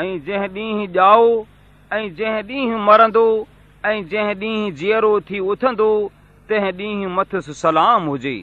۽ جنهن ڏينهن ڄائو ۽ جنهن ڏينهن مرندو ۽ جنهن ڏينهن جيئرو ٿي اٿندو تنهن ڏينهن مٿس سلام هجي.